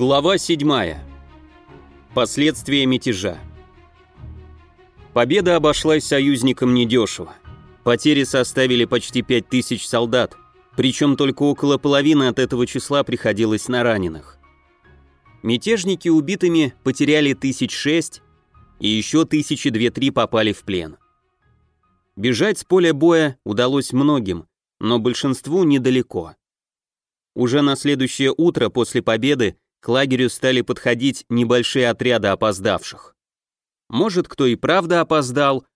Глава 7. Последствия мятежа. Победа обошлась союзникам недешево. Потери составили почти 5000 солдат, причем только около половины от этого числа приходилось на раненых. Мятежники убитыми потеряли тысяч шесть, и еще тысячи две-три попали в плен. Бежать с поля боя удалось многим, но большинству недалеко. Уже на следующее утро после победы к лагерю стали подходить небольшие отряды опоздавших. Может, кто и правда опоздал,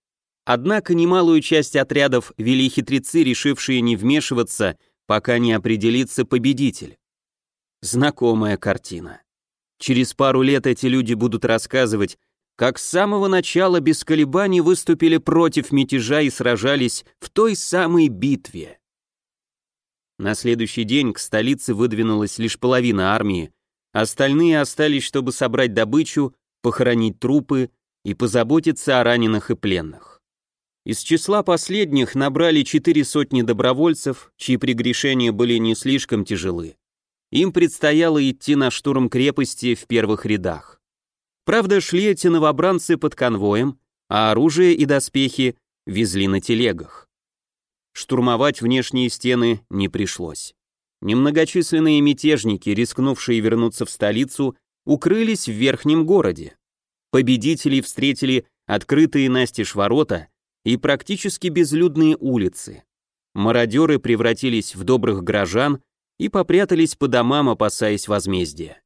однако немалую часть отрядов вели хитрецы, решившие не вмешиваться, пока не определится победитель. Знакомая картина. Через пару лет эти люди будут рассказывать, как с самого начала без колебаний выступили против мятежа и сражались в той самой битве. На следующий день к столице выдвинулась лишь половина армии, остальные остались, чтобы собрать добычу, похоронить трупы и позаботиться о раненых и пленных. Из числа последних набрали четыре сотни добровольцев, чьи прегрешения были не слишком тяжелы. Им предстояло идти на штурм крепости в первых рядах. Правда, шли эти новобранцы под конвоем, а оружие и доспехи везли на телегах. Штурмовать внешние стены не пришлось. Немногочисленные мятежники, рискнувшие вернуться в столицу, укрылись в верхнем городе. Победителей встретили открытые настежь ворота и практически безлюдные улицы. Мародеры превратились в добрых горожан и попрятались по домам, опасаясь возмездия.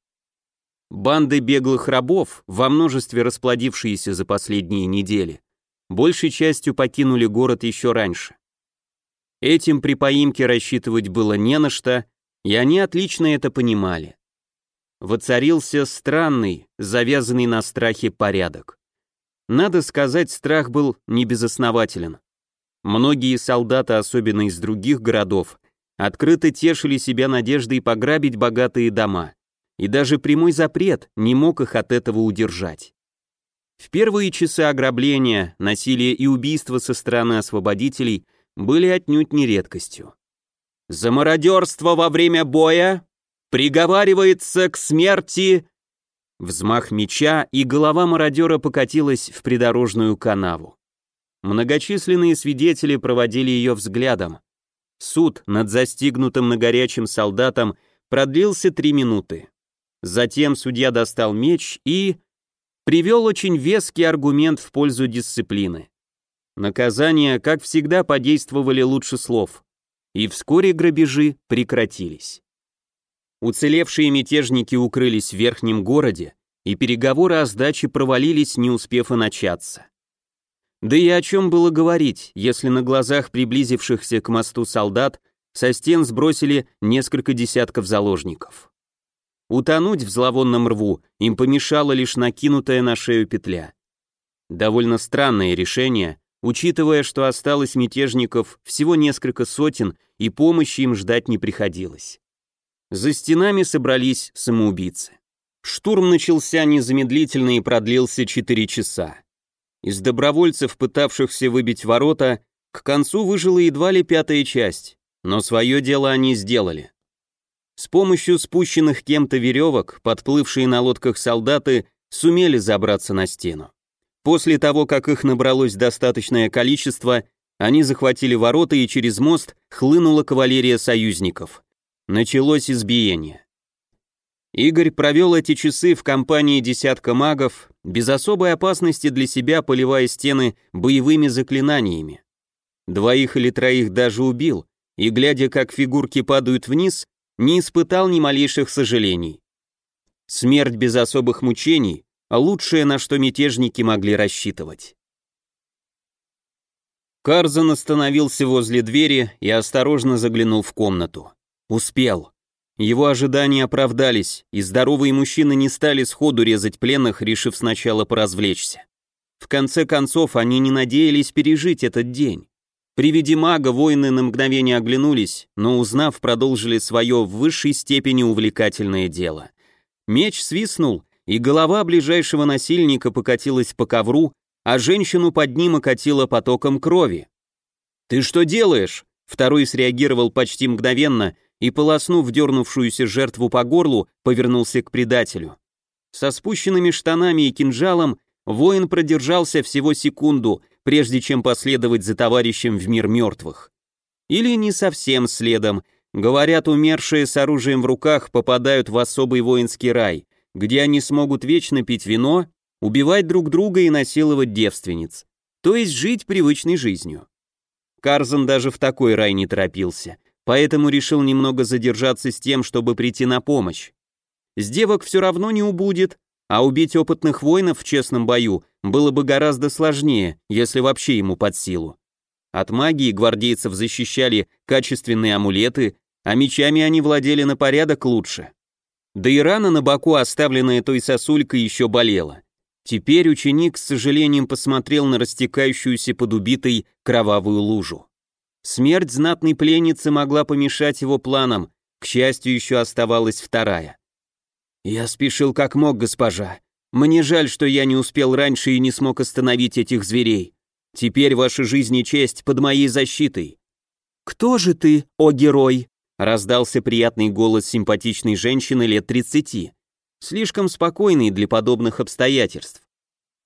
Банды беглых рабов, во множестве расплодившиеся за последние недели, большей частью покинули город еще раньше. Этим при поимке рассчитывать было не на что, и они отлично это понимали. Воцарился странный, завязанный на страхе порядок. Надо сказать, страх был небезоснователен. Многие солдаты, особенно из других городов, открыто тешили себя надеждой пограбить богатые дома, и даже прямой запрет не мог их от этого удержать. В первые часы ограбления, насилие и убийства со стороны освободителей были отнюдь не редкостью. За мародерство во время боя приговаривается к смерти Взмах меча, и голова мародера покатилась в придорожную канаву. Многочисленные свидетели проводили ее взглядом. Суд над застигнутым на горячем солдатом продлился три минуты. Затем судья достал меч и... привел очень веский аргумент в пользу дисциплины. Наказания, как всегда, подействовали лучше слов. И вскоре грабежи прекратились. Уцелевшие мятежники укрылись в верхнем городе, и переговоры о сдаче провалились, не успев и начаться. Да и о чем было говорить, если на глазах приблизившихся к мосту солдат со стен сбросили несколько десятков заложников. Утонуть в зловонном рву им помешала лишь накинутая на шею петля. Довольно странное решение, учитывая, что осталось мятежников всего несколько сотен и помощи им ждать не приходилось. За стенами собрались самоубийцы. Штурм начался незамедлительно и продлился 4 часа. Из добровольцев, пытавшихся выбить ворота, к концу выжила едва ли пятая часть, но свое дело они сделали. С помощью спущенных кем-то веревок, подплывшие на лодках солдаты сумели забраться на стену. После того, как их набралось достаточное количество, они захватили ворота и через мост хлынула кавалерия союзников. Началось избиение. Игорь провел эти часы в компании десятка магов, без особой опасности для себя поливая стены боевыми заклинаниями. Двоих или троих даже убил, и, глядя, как фигурки падают вниз, не испытал ни малейших сожалений. Смерть без особых мучений — лучшее, на что мятежники могли рассчитывать. Карзан остановился возле двери и осторожно заглянул в комнату. Успел. Его ожидания оправдались, и здоровые мужчины не стали сходу резать пленных, решив сначала поразвлечься. В конце концов, они не надеялись пережить этот день. При виде мага воины на мгновение оглянулись, но узнав, продолжили свое в высшей степени увлекательное дело. Меч свистнул, и голова ближайшего насильника покатилась по ковру, а женщину под ним окатило потоком крови. «Ты что делаешь?» Второй среагировал почти мгновенно и, полоснув дернувшуюся жертву по горлу, повернулся к предателю. Со спущенными штанами и кинжалом воин продержался всего секунду, прежде чем последовать за товарищем в мир мертвых. Или не совсем следом. Говорят, умершие с оружием в руках попадают в особый воинский рай, где они смогут вечно пить вино, убивать друг друга и насиловать девственниц. То есть жить привычной жизнью. Карзан даже в такой рай не торопился, поэтому решил немного задержаться с тем, чтобы прийти на помощь. С девок все равно не убудет, а убить опытных воинов в честном бою было бы гораздо сложнее, если вообще ему под силу. От магии гвардейцев защищали качественные амулеты, а мечами они владели на порядок лучше. Да и рана на боку, оставленная той сосулькой, еще болела. Теперь ученик с сожалением посмотрел на растекающуюся под убитой кровавую лужу. Смерть знатной пленницы могла помешать его планам, к счастью, еще оставалась вторая. «Я спешил как мог, госпожа. Мне жаль, что я не успел раньше и не смог остановить этих зверей. Теперь ваша жизнь и честь под моей защитой». «Кто же ты, о герой?» Раздался приятный голос симпатичной женщины лет 30, слишком спокойный для подобных обстоятельств.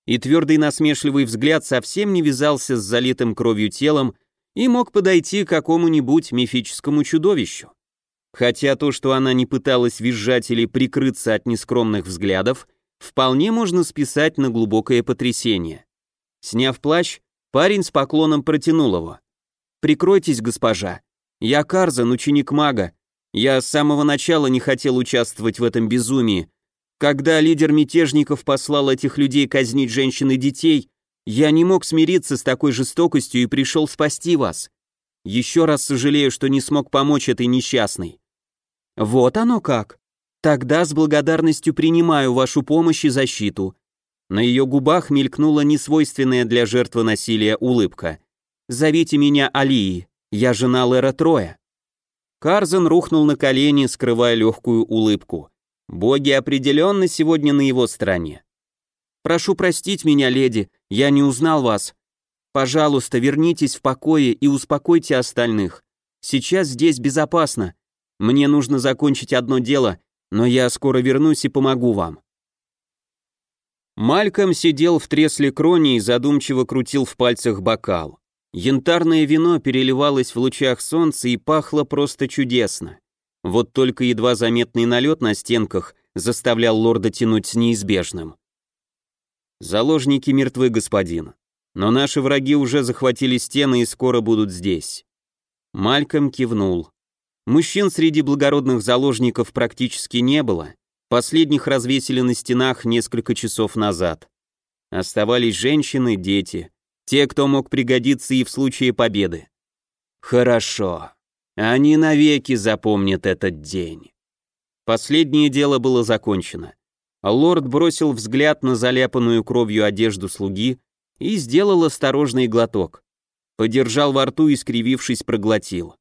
И твердый насмешливый взгляд совсем не вязался с залитым кровью телом и мог подойти к какому-нибудь мифическому чудовищу. Хотя то, что она не пыталась визжать или прикрыться от нескромных взглядов, вполне можно списать на глубокое потрясение. Сняв плащ, парень с поклоном протянул его. «Прикройтесь, госпожа. Я Карзан, ученик мага. Я с самого начала не хотел участвовать в этом безумии. Когда лидер мятежников послал этих людей казнить женщин и детей, я не мог смириться с такой жестокостью и пришел спасти вас. Еще раз сожалею, что не смог помочь этой несчастной. Вот оно как. Тогда с благодарностью принимаю вашу помощь и защиту. На ее губах мелькнула несвойственная для жертвы насилия улыбка. Зовите меня Алии, я жена Лера Троя. Карзен рухнул на колени, скрывая легкую улыбку. Боги определенно сегодня на его стороне. «Прошу простить меня, леди, я не узнал вас. Пожалуйста, вернитесь в покое и успокойте остальных. Сейчас здесь безопасно. Мне нужно закончить одно дело, но я скоро вернусь и помогу вам». Мальком сидел в тресле крони и задумчиво крутил в пальцах бокал. Янтарное вино переливалось в лучах солнца и пахло просто чудесно. Вот только едва заметный налет на стенках заставлял лорда тянуть с неизбежным. «Заложники мертвы, господин. Но наши враги уже захватили стены и скоро будут здесь». Мальком кивнул. Мужчин среди благородных заложников практически не было. Последних развесили на стенах несколько часов назад. Оставались женщины, дети, те, кто мог пригодиться и в случае победы. Хорошо. Они навеки запомнят этот день. Последнее дело было закончено. Лорд бросил взгляд на заляпанную кровью одежду слуги и сделал осторожный глоток. Подержал во рту и, скривившись, проглотил.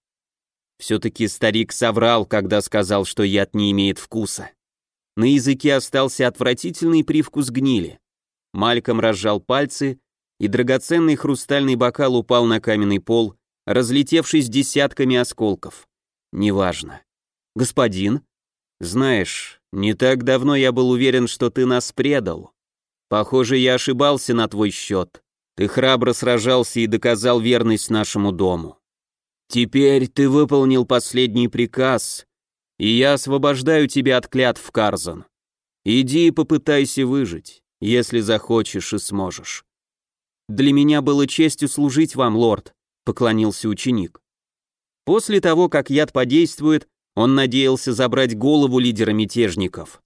Все-таки старик соврал, когда сказал, что яд не имеет вкуса. На языке остался отвратительный привкус гнили. Мальком разжал пальцы, и драгоценный хрустальный бокал упал на каменный пол, разлетевшись десятками осколков. Неважно. «Господин?» «Знаешь, не так давно я был уверен, что ты нас предал. Похоже, я ошибался на твой счет. Ты храбро сражался и доказал верность нашему дому. Теперь ты выполнил последний приказ, и я освобождаю тебя от клятв, Карзан. Иди и попытайся выжить, если захочешь и сможешь. Для меня было честью служить вам, лорд, поклонился ученик. После того, как яд подействует, он надеялся забрать голову лидера мятежников.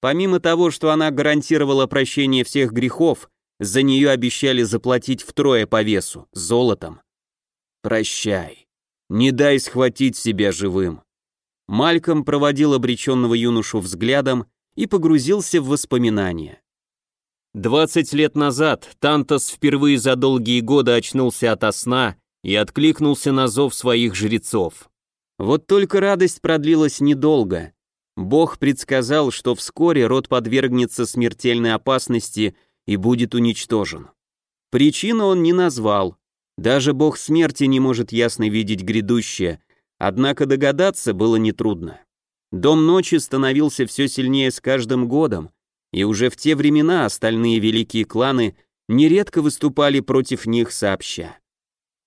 Помимо того, что она гарантировала прощение всех грехов, за нее обещали заплатить втрое по весу, золотом. Прощай. Не дай схватить себя живым. Мальком проводил обреченного юношу взглядом и погрузился в воспоминания. Двадцать лет назад Тантос впервые за долгие годы очнулся ото сна и откликнулся на зов своих жрецов. Вот только радость продлилась недолго. Бог предсказал, что вскоре род подвергнется смертельной опасности и будет уничтожен. Причину он не назвал, даже бог смерти не может ясно видеть грядущее, Однако догадаться было нетрудно. Дом ночи становился все сильнее с каждым годом, и уже в те времена остальные великие кланы нередко выступали против них сообща.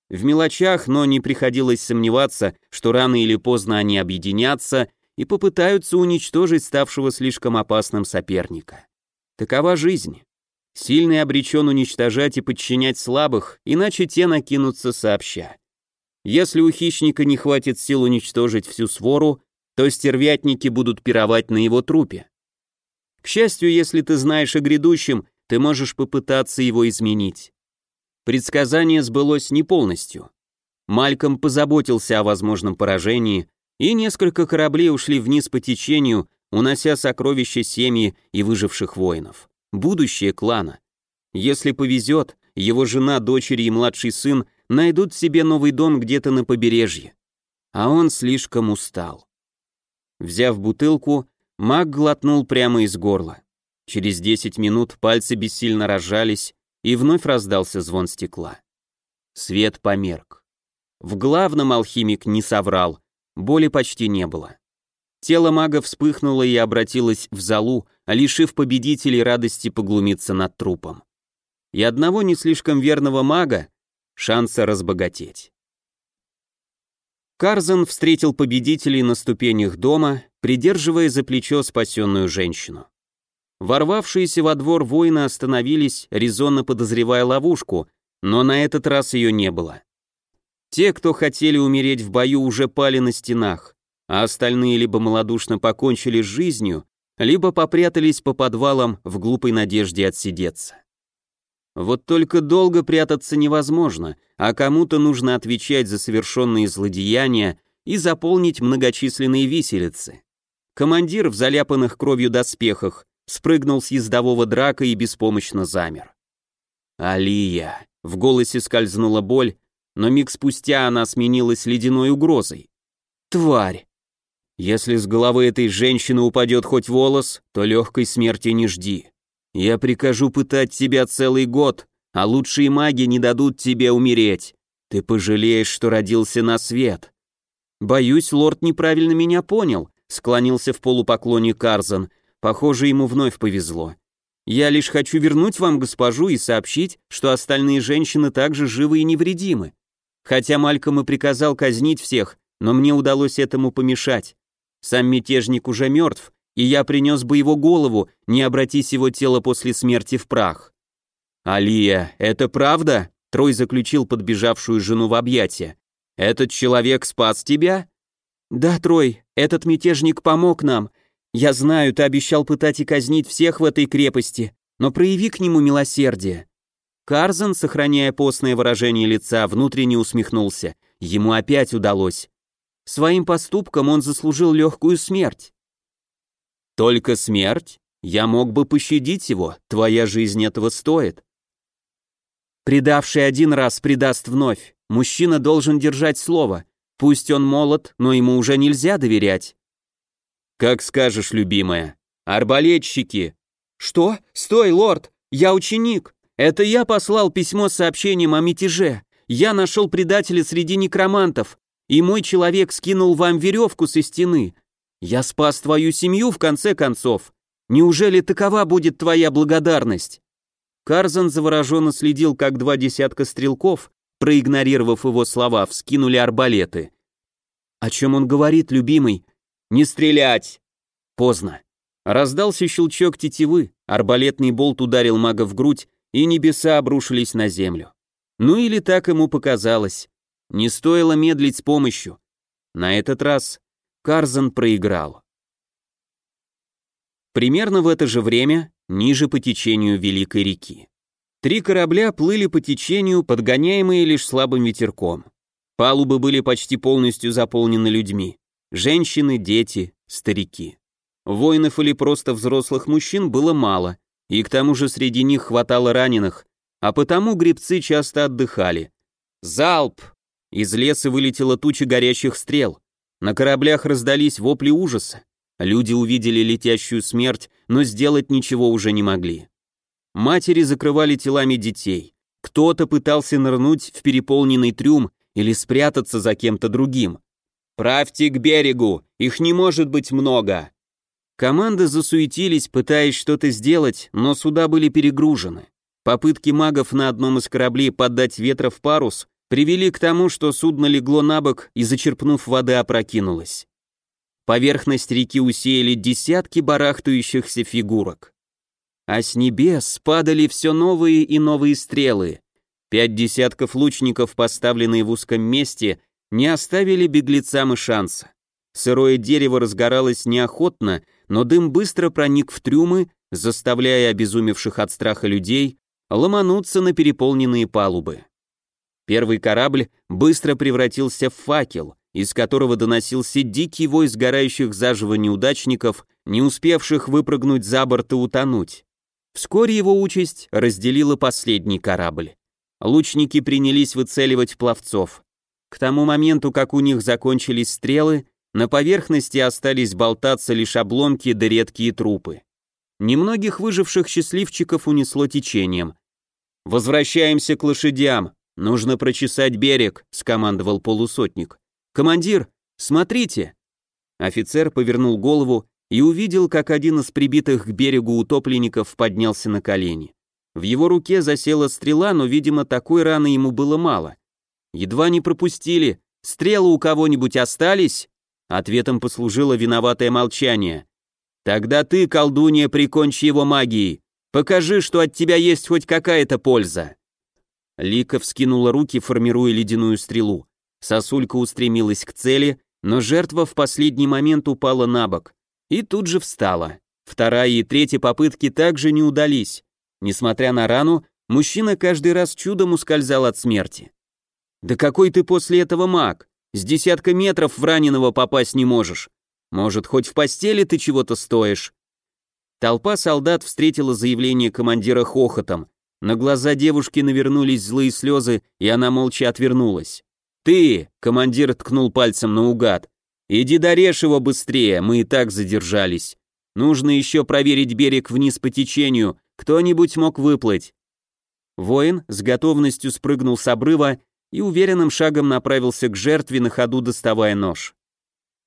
В мелочах, но не приходилось сомневаться, что рано или поздно они объединятся и попытаются уничтожить ставшего слишком опасным соперника. Такова жизнь. Сильный обречен уничтожать и подчинять слабых, иначе те накинутся сообща. Если у хищника не хватит сил уничтожить всю свору, то стервятники будут пировать на его трупе. К счастью, если ты знаешь о грядущем, ты можешь попытаться его изменить. Предсказание сбылось не полностью. Мальком позаботился о возможном поражении, и несколько кораблей ушли вниз по течению, унося сокровища семьи и выживших воинов. Будущее клана. Если повезет, его жена, дочери и младший сын найдут себе новый дом где-то на побережье. А он слишком устал. Взяв бутылку, маг глотнул прямо из горла. Через 10 минут пальцы бессильно разжались, и вновь раздался звон стекла. Свет померк. В главном алхимик не соврал, Боли почти не было. Тело мага вспыхнуло и обратилось в залу, лишив победителей радости поглумиться над трупом. И одного не слишком верного мага шанса разбогатеть. Карзан встретил победителей на ступенях дома, придерживая за плечо спасенную женщину. Ворвавшиеся во двор воины остановились, резонно подозревая ловушку, но на этот раз ее не было. Те, кто хотели умереть в бою, уже пали на стенах, а остальные либо малодушно покончили с жизнью, либо попрятались по подвалам в глупой надежде отсидеться. Вот только долго прятаться невозможно, а кому-то нужно отвечать за совершенные злодеяния и заполнить многочисленные виселицы. Командир в заляпанных кровью доспехах спрыгнул с ездового драка и беспомощно замер. «Алия!» — в голосе скользнула боль, но миг спустя она сменилась ледяной угрозой. «Тварь! Если с головы этой женщины упадет хоть волос, то легкой смерти не жди. Я прикажу пытать тебя целый год, а лучшие маги не дадут тебе умереть. Ты пожалеешь, что родился на свет». «Боюсь, лорд неправильно меня понял», — склонился в полупоклоне Карзан. Похоже, ему вновь повезло. «Я лишь хочу вернуть вам госпожу и сообщить, что остальные женщины также живы и невредимы. Хотя Мальком и приказал казнить всех, но мне удалось этому помешать. Сам мятежник уже мертв, и я принес бы его голову, не обратись его тело после смерти в прах. «Алия, это правда?» Трой заключил подбежавшую жену в объятия. «Этот человек спас тебя?» «Да, Трой, этот мятежник помог нам. Я знаю, ты обещал пытать и казнить всех в этой крепости, но прояви к нему милосердие. Карзан, сохраняя постное выражение лица, внутренне усмехнулся. Ему опять удалось. Своим поступком он заслужил легкую смерть. Только смерть? Я мог бы пощадить его, твоя жизнь этого стоит. Предавший один раз предаст вновь. Мужчина должен держать слово. Пусть он молод, но ему уже нельзя доверять. Как скажешь, любимая. Арбалетчики. Что? Стой, лорд, я ученик. Это я послал письмо с сообщением о мятеже. Я нашел предателя среди некромантов, и мой человек скинул вам веревку со стены. Я спас твою семью в конце концов. Неужели такова будет твоя благодарность?» Карзан завороженно следил, как два десятка стрелков, проигнорировав его слова, вскинули арбалеты. «О чем он говорит, любимый? Не стрелять!» Поздно. Раздался щелчок тетивы, арбалетный болт ударил мага в грудь, и небеса обрушились на землю. Ну или так ему показалось. Не стоило медлить с помощью. На этот раз Карзан проиграл. Примерно в это же время, ниже по течению Великой реки. Три корабля плыли по течению, подгоняемые лишь слабым ветерком. Палубы были почти полностью заполнены людьми. Женщины, дети, старики. Воинов или просто взрослых мужчин было мало, и к тому же среди них хватало раненых, а потому гребцы часто отдыхали. Залп! Из леса вылетела туча горящих стрел. На кораблях раздались вопли ужаса. Люди увидели летящую смерть, но сделать ничего уже не могли. Матери закрывали телами детей. Кто-то пытался нырнуть в переполненный трюм или спрятаться за кем-то другим. «Правьте к берегу, их не может быть много!» Команды засуетились, пытаясь что-то сделать, но суда были перегружены. Попытки магов на одном из кораблей поддать ветра в парус привели к тому, что судно легло на бок и, зачерпнув воды, опрокинулось. Поверхность реки усеяли десятки барахтающихся фигурок. А с небес падали все новые и новые стрелы. Пять десятков лучников, поставленные в узком месте, не оставили беглецам и шанса. Сырое дерево разгоралось неохотно, но дым быстро проник в трюмы, заставляя обезумевших от страха людей ломануться на переполненные палубы. Первый корабль быстро превратился в факел, из которого доносился дикий вой сгорающих заживо неудачников, не успевших выпрыгнуть за борт и утонуть. Вскоре его участь разделила последний корабль. Лучники принялись выцеливать пловцов. К тому моменту, как у них закончились стрелы, на поверхности остались болтаться лишь обломки да редкие трупы. Немногих выживших счастливчиков унесло течением. «Возвращаемся к лошадям, нужно прочесать берег», — скомандовал полусотник. «Командир, смотрите!» Офицер повернул голову и увидел, как один из прибитых к берегу утопленников поднялся на колени. В его руке засела стрела, но, видимо, такой раны ему было мало. Едва не пропустили. Стрелы у кого-нибудь остались? Ответом послужило виноватое молчание. Тогда ты, колдунья, прикончи его магией. Покажи, что от тебя есть хоть какая-то польза. Лика вскинула руки, формируя ледяную стрелу. Сосулька устремилась к цели, но жертва в последний момент упала на бок и тут же встала. Вторая и третья попытки также не удались. Несмотря на рану, мужчина каждый раз чудом ускользал от смерти. «Да какой ты после этого маг? С десятка метров в раненого попасть не можешь. Может, хоть в постели ты чего-то стоишь?» Толпа солдат встретила заявление командира хохотом. На глаза девушки навернулись злые слезы, и она молча отвернулась. «Ты!» — командир ткнул пальцем наугад. «Иди дорежь его быстрее, мы и так задержались. Нужно еще проверить берег вниз по течению, кто-нибудь мог выплыть». Воин с готовностью спрыгнул с обрыва и уверенным шагом направился к жертве на ходу доставая нож.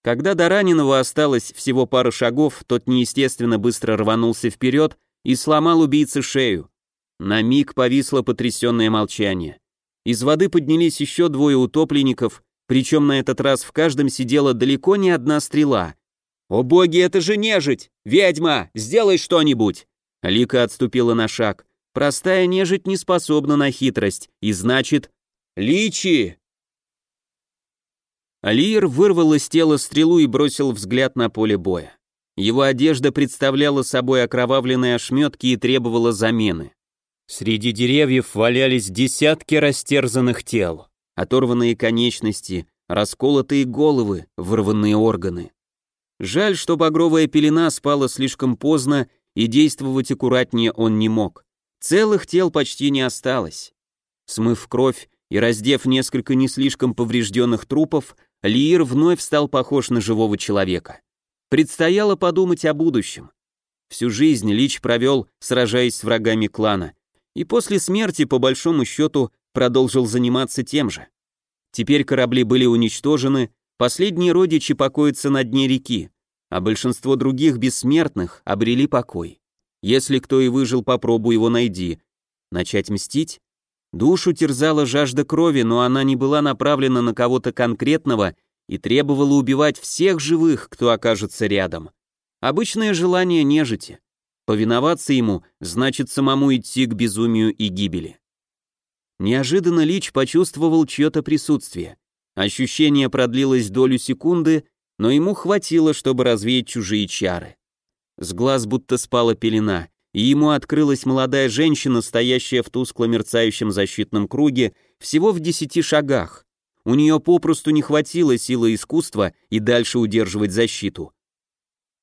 Когда до раненого осталось всего пара шагов, тот неестественно быстро рванулся вперед и сломал убийце шею. На миг повисло потрясенное молчание. Из воды поднялись еще двое утопленников, причем на этот раз в каждом сидела далеко не одна стрела. «О боги, это же нежить! Ведьма, сделай что-нибудь!» Лика отступила на шаг. Простая нежить не способна на хитрость, и значит... «Личи!» Алиер вырвал из тела стрелу и бросил взгляд на поле боя. Его одежда представляла собой окровавленные ошметки и требовала замены. Среди деревьев валялись десятки растерзанных тел оторванные конечности, расколотые головы, вырванные органы. Жаль, что багровая пелена спала слишком поздно, и действовать аккуратнее он не мог. Целых тел почти не осталось. Смыв кровь и раздев несколько не слишком поврежденных трупов, Лиир вновь стал похож на живого человека. Предстояло подумать о будущем. Всю жизнь Лич провел, сражаясь с врагами клана, и после смерти, по большому счету, продолжил заниматься тем же. Теперь корабли были уничтожены, последние родичи покоятся на дне реки, а большинство других бессмертных обрели покой. Если кто и выжил, попробуй его найди. Начать мстить? Душу терзала жажда крови, но она не была направлена на кого-то конкретного и требовала убивать всех живых, кто окажется рядом. Обычное желание нежити. Повиноваться ему значит самому идти к безумию и гибели. Неожиданно Лич почувствовал чье-то присутствие. Ощущение продлилось долю секунды, но ему хватило, чтобы развеять чужие чары. С глаз будто спала пелена, и ему открылась молодая женщина, стоящая в тускло мерцающем защитном круге, всего в десяти шагах. У нее попросту не хватило силы искусства и дальше удерживать защиту.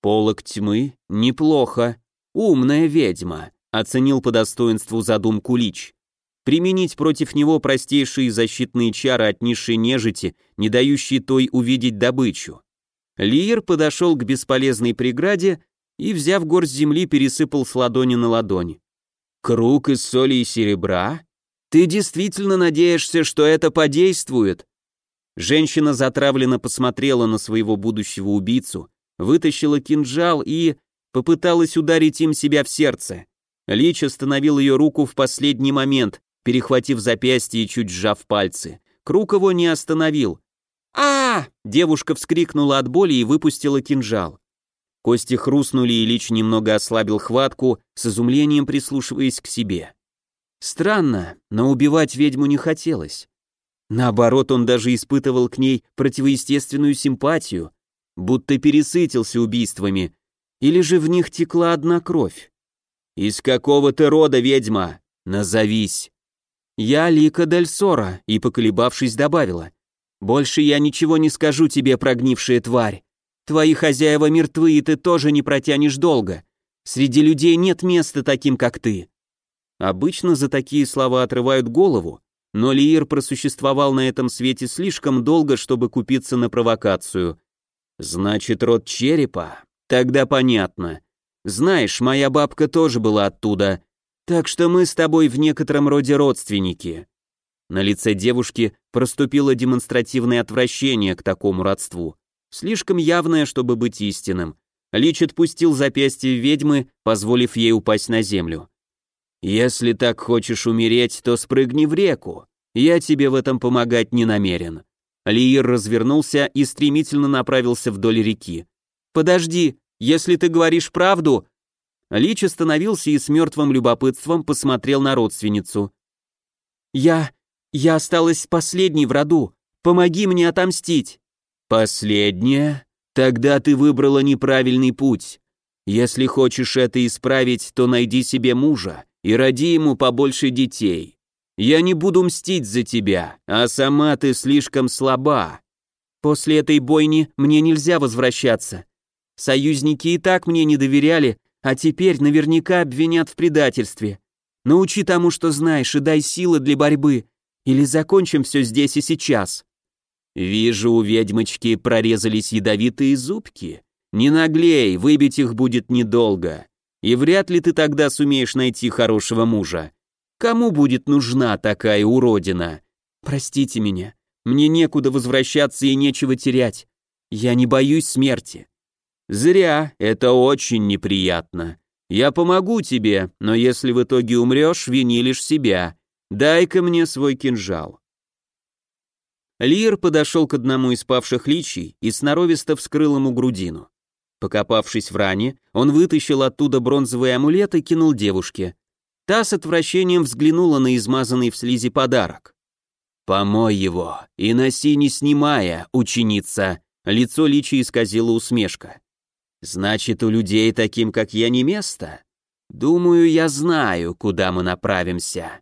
«Полок тьмы? Неплохо. Умная ведьма», — оценил по достоинству задумку Лич применить против него простейшие защитные чары от низшей нежити, не дающие той увидеть добычу. Лиер подошел к бесполезной преграде и, взяв горсть земли, пересыпал с ладони на ладони. «Круг из соли и серебра? Ты действительно надеешься, что это подействует?» Женщина затравленно посмотрела на своего будущего убийцу, вытащила кинжал и попыталась ударить им себя в сердце. Лич остановил ее руку в последний момент, перехватив запястье и чуть сжав пальцы. Круг его не остановил. а, Девушка вскрикнула от боли и выпустила кинжал. Кости хрустнули, и Лич немного ослабил хватку, с изумлением прислушиваясь к себе. Странно, но убивать ведьму не хотелось. Наоборот, он даже испытывал к ней противоестественную симпатию, будто пересытился убийствами, или же в них текла одна кровь. «Из какого ты рода, ведьма? Назовись!» «Я Лика Дель Сора», и, поколебавшись, добавила. «Больше я ничего не скажу тебе, прогнившая тварь. Твои хозяева мертвы, и ты тоже не протянешь долго. Среди людей нет места таким, как ты». Обычно за такие слова отрывают голову, но Лиир просуществовал на этом свете слишком долго, чтобы купиться на провокацию. «Значит, род черепа? Тогда понятно. Знаешь, моя бабка тоже была оттуда, так что мы с тобой в некотором роде родственники». На лице девушки проступило демонстративное отвращение к такому родству, слишком явное, чтобы быть истинным. Лич отпустил запястье ведьмы, позволив ей упасть на землю. «Если так хочешь умереть, то спрыгни в реку. Я тебе в этом помогать не намерен». Лиир развернулся и стремительно направился вдоль реки. «Подожди, если ты говоришь правду...» Лич остановился и с мертвым любопытством посмотрел на родственницу. «Я... я осталась последней в роду. Помоги мне отомстить». «Последняя? Тогда ты выбрала неправильный путь. Если хочешь это исправить, то найди себе мужа и роди ему побольше детей. Я не буду мстить за тебя, а сама ты слишком слаба. После этой бойни мне нельзя возвращаться. Союзники и так мне не доверяли, а теперь наверняка обвинят в предательстве. Научи тому, что знаешь, и дай силы для борьбы, или закончим все здесь и сейчас. Вижу, у ведьмочки прорезались ядовитые зубки. Не наглей, выбить их будет недолго. И вряд ли ты тогда сумеешь найти хорошего мужа. Кому будет нужна такая уродина? Простите меня. Мне некуда возвращаться и нечего терять. Я не боюсь смерти. Зря, это очень неприятно. Я помогу тебе, но если в итоге умрешь, вини лишь себя. Дай-ка мне свой кинжал. Лир подошел к одному из павших личий и сноровисто вскрыл ему грудину. Покопавшись в ране, он вытащил оттуда бронзовый амулет и кинул девушке. Та с отвращением взглянула на измазанный в слизи подарок. «Помой его и носи не снимая, ученица!» Лицо Личи исказило усмешка. «Значит, у людей таким, как я, не место? Думаю, я знаю, куда мы направимся».